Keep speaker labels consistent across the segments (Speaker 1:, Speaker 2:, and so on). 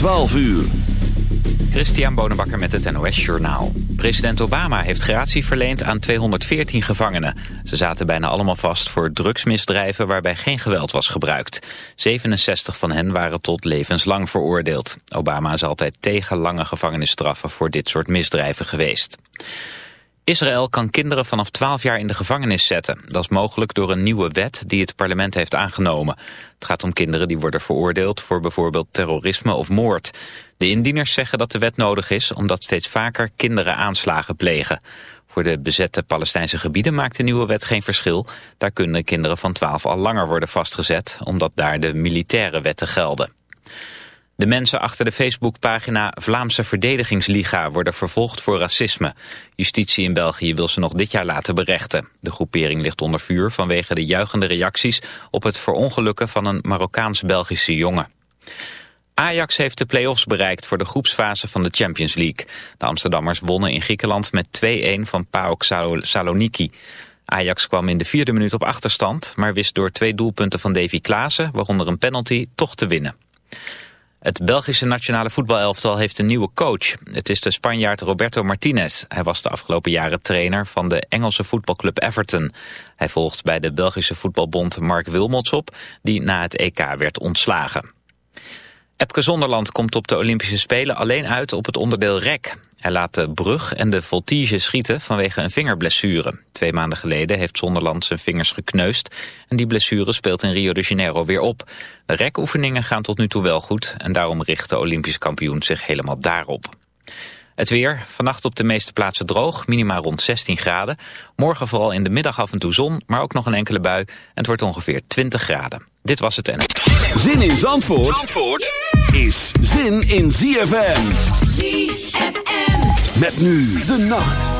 Speaker 1: 12 uur.
Speaker 2: Christian Bonenbakker met het NOS Journaal. President Obama heeft gratie verleend aan 214 gevangenen. Ze zaten bijna allemaal vast voor drugsmisdrijven waarbij geen geweld was gebruikt. 67 van hen waren tot levenslang veroordeeld. Obama is altijd tegen lange gevangenisstraffen voor dit soort misdrijven geweest. Israël kan kinderen vanaf 12 jaar in de gevangenis zetten. Dat is mogelijk door een nieuwe wet die het parlement heeft aangenomen. Het gaat om kinderen die worden veroordeeld voor bijvoorbeeld terrorisme of moord. De indieners zeggen dat de wet nodig is omdat steeds vaker kinderen aanslagen plegen. Voor de bezette Palestijnse gebieden maakt de nieuwe wet geen verschil. Daar kunnen kinderen van 12 al langer worden vastgezet omdat daar de militaire wetten gelden. De mensen achter de Facebookpagina Vlaamse Verdedigingsliga worden vervolgd voor racisme. Justitie in België wil ze nog dit jaar laten berechten. De groepering ligt onder vuur vanwege de juichende reacties op het verongelukken van een Marokkaans-Belgische jongen. Ajax heeft de play-offs bereikt voor de groepsfase van de Champions League. De Amsterdammers wonnen in Griekenland met 2-1 van PAOK Saloniki. Ajax kwam in de vierde minuut op achterstand, maar wist door twee doelpunten van Davy Klaassen, waaronder een penalty, toch te winnen. Het Belgische nationale voetbalelftal heeft een nieuwe coach. Het is de Spanjaard Roberto Martinez. Hij was de afgelopen jaren trainer van de Engelse voetbalclub Everton. Hij volgt bij de Belgische voetbalbond Mark Wilmots op, die na het EK werd ontslagen. Epke Zonderland komt op de Olympische Spelen alleen uit op het onderdeel rek. Hij laat de brug en de voltige schieten vanwege een vingerblessure. Twee maanden geleden heeft Zonderland zijn vingers gekneusd... en die blessure speelt in Rio de Janeiro weer op. De rekoefeningen gaan tot nu toe wel goed... en daarom richt de Olympisch kampioen zich helemaal daarop. Het weer, vannacht op de meeste plaatsen droog, minimaal rond 16 graden. Morgen vooral in de middag af en toe zon, maar ook nog een enkele bui. En het wordt ongeveer 20 graden. Dit was het en...
Speaker 1: Zin in Zandvoort, Zandvoort is zin in ZFM.
Speaker 3: ZFM.
Speaker 1: Met nu de nacht.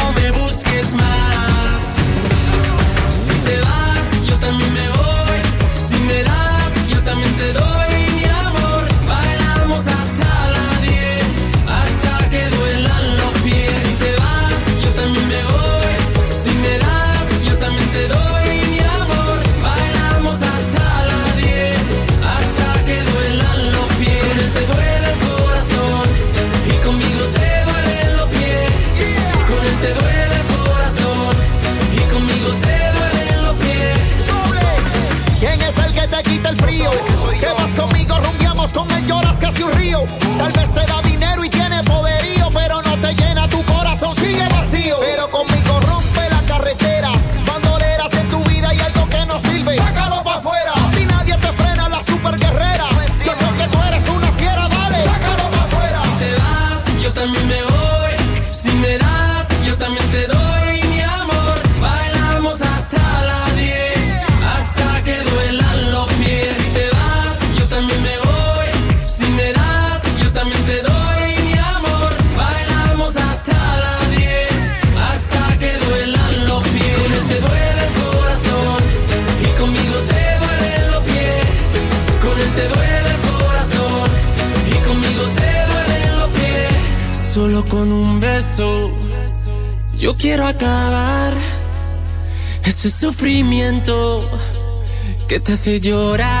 Speaker 4: que te hace llorar.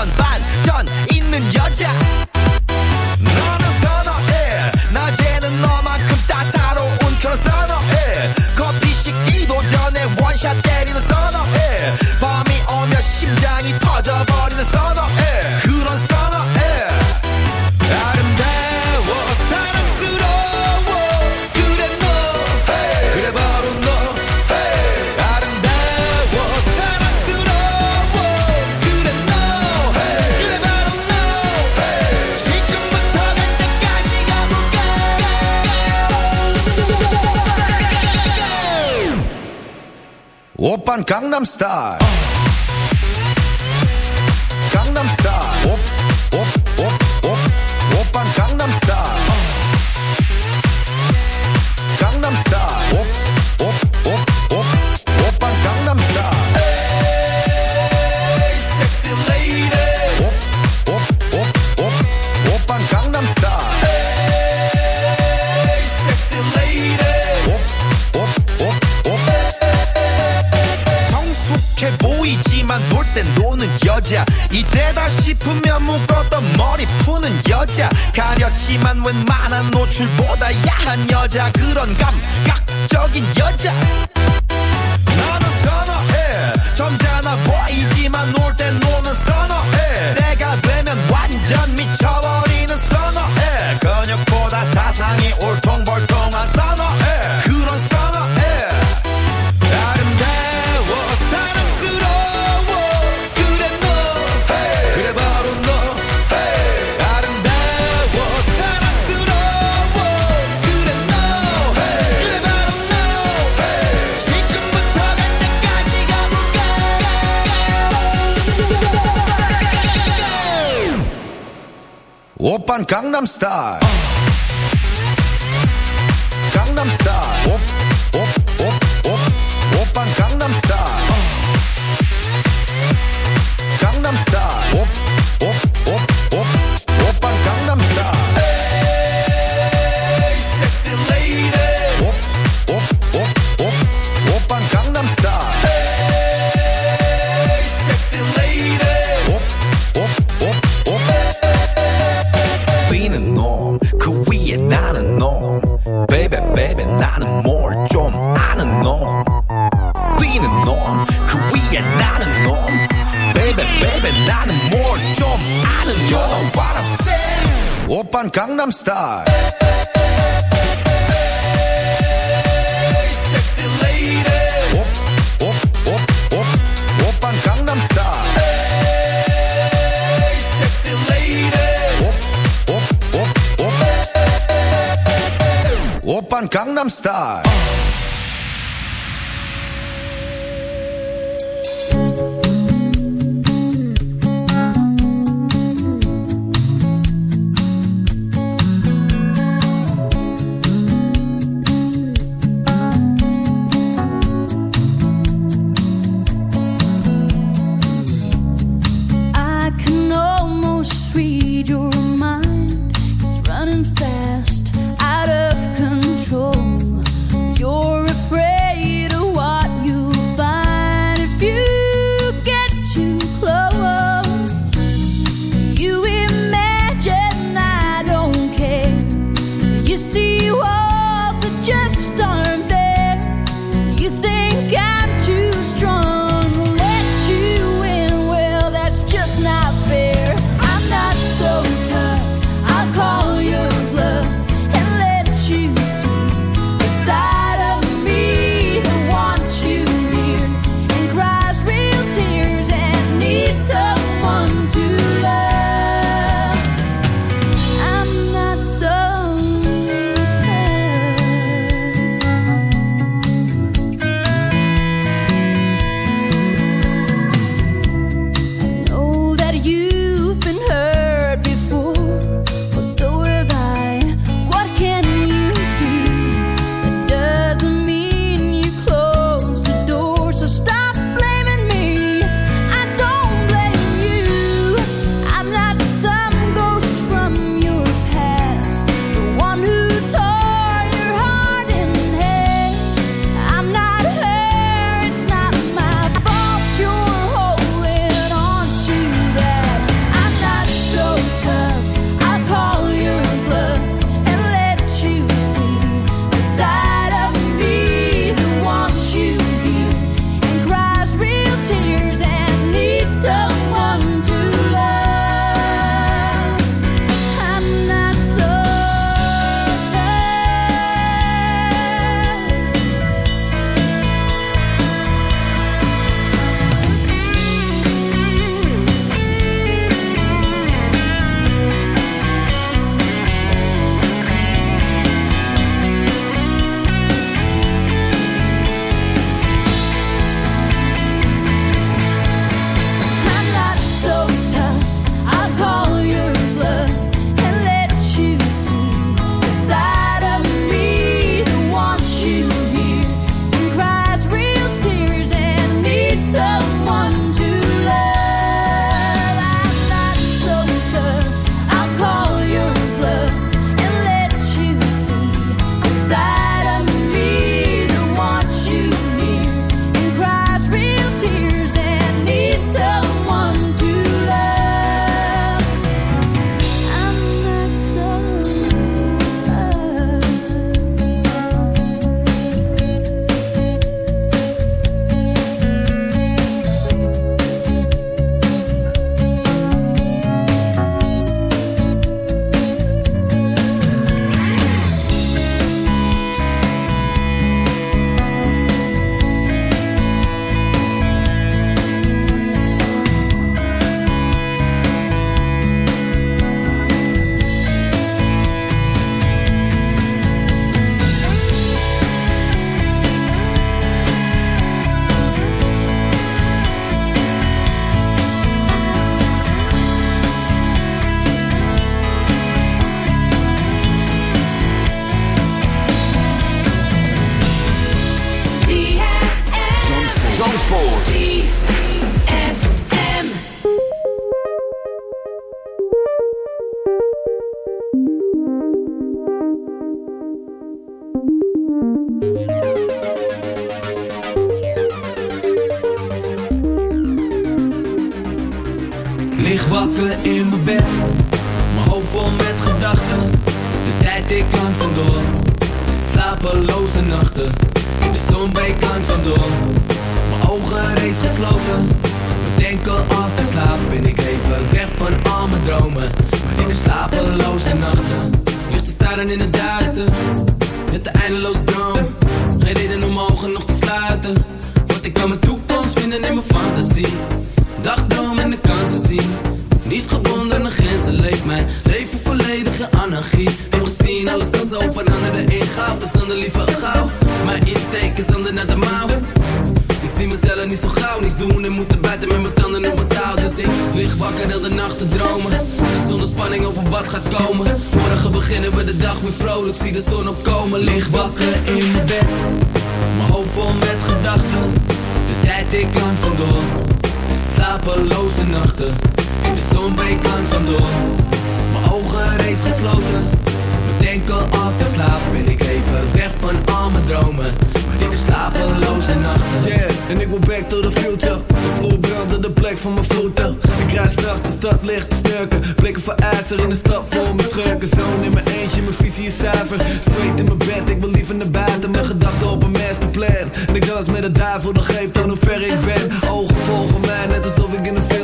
Speaker 1: 그런 반전 Gangnam Style. 출보다 야한 여자 그런 감. I'm
Speaker 5: star.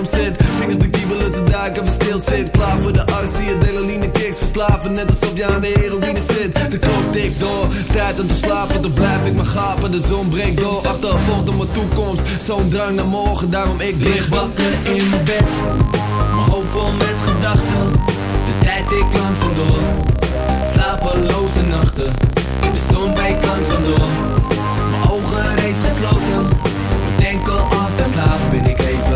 Speaker 5: Zit. Vingers de daar ik even stil zit. Klaar voor de arts, zie je delaline kicks verslaven. Net alsof je aan de heroïne zit. De klok tikt door, tijd om te slapen. Dan blijf ik maar gapen, de zon breekt door. Achtervolgt op mijn toekomst, zo'n drang naar morgen. Daarom ik lig wakker in mijn bed.
Speaker 4: Mijn hoofd vol met gedachten, de tijd ik langzaam door. Slapeloze nachten, de zon breekt langzaam door. Mijn ogen reeds gesloten, bedenken als ik slaap. Ben ik even